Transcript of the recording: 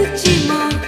口も